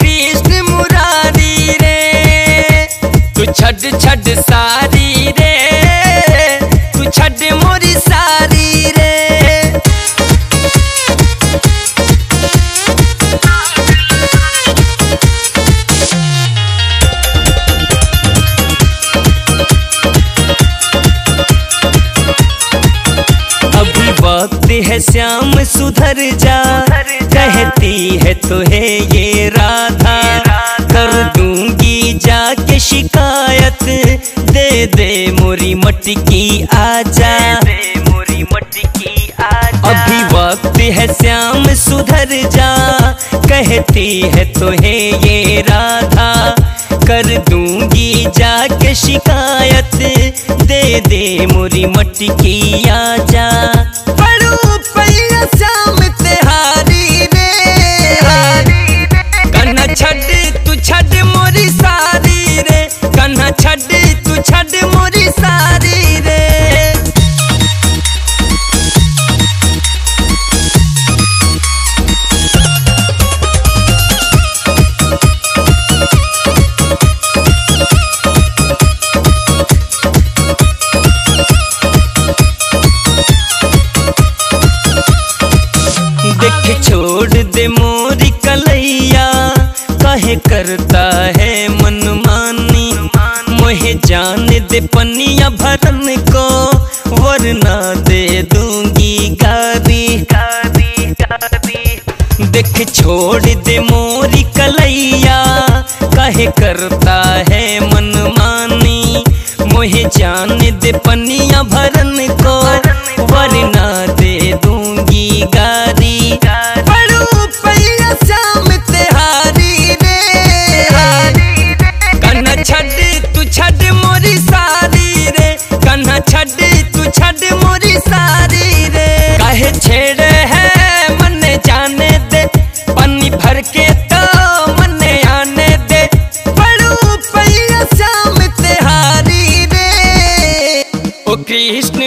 कृष्ण मुरारी रे तू छड़ छड़ सारी रे। वक्त है श्याम सुधर जा। कहती है तुहे ये राधा। कर दूँगी जाके शिकायत। दे दे मोरी मटकी आजा। मोरी मटकी आजा। अभी वक्त है श्याम सुधर जा। कहती है तुहे ये राधा। कर दूँगी जाके शिकायत। दे दे मोरी मटकी आजा। जा के छोड़ दे मोरी कलैया। कहे, करता है मनमानी मोहे जान दे पनिया भरन को, वरना दे दूँगी गारी गारी देख, छोड़ दे मोरी कलैया। कहे, करता है मनमानी मोहे जान दे पनिया কৃষ্ণ